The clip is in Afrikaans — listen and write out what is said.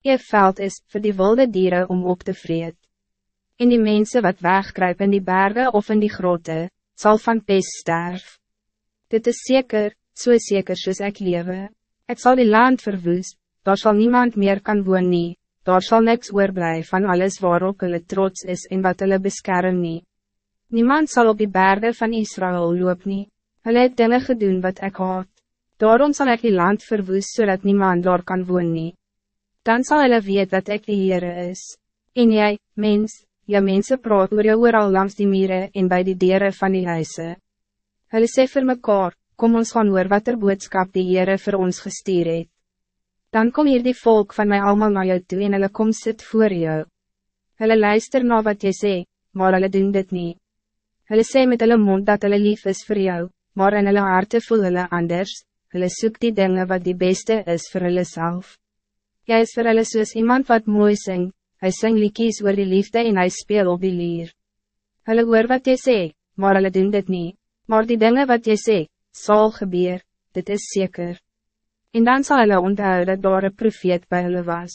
Je veld is voor die wilde dieren om op te vreet. In die mensen wat wegkruipen in die bergen of in die grote, zal van pest sterf. Dit is zeker, zo so zeker soos ek lewe. Ik zal die land verwoes, daar zal niemand meer kan woon nie, daar zal niks oorblij van alles waarop hulle trots is en wat hulle beskerm nie. Niemand zal op die bergen van Israël loop nie, hulle het dinge gedoen wat ik haat. Daarom zal ik die land verwoes zodat niemand daar kan woon nie dan zal hulle weet dat ik de Heere is. En jij, mens, je mensen praat oor jou ooral langs die mieren en bij die dieren van die huise. Hulle sê vir mekaar, kom ons gaan hoor wat er boodskap die Heere vir ons gestuur het. Dan kom hier die volk van mij allemaal naar jou toe en hulle kom sit voor jou. Hulle luister na wat jy sê, maar hulle doen dit niet. Hulle sê met hulle mond dat hulle lief is voor jou, maar in hulle harte voel hulle anders, hulle soek die dingen wat die beste is voor hulle self. Jy is vir hulle soos iemand wat mooi sing, hy sing liekies oor die liefde en hy speel op die lier. Hulle hoor wat jy sê, maar hulle doen dit niet. maar die dingen wat jy sê, sal gebeur, dit is zeker. En dan zal hulle onthou dat daar een profeet by hulle was.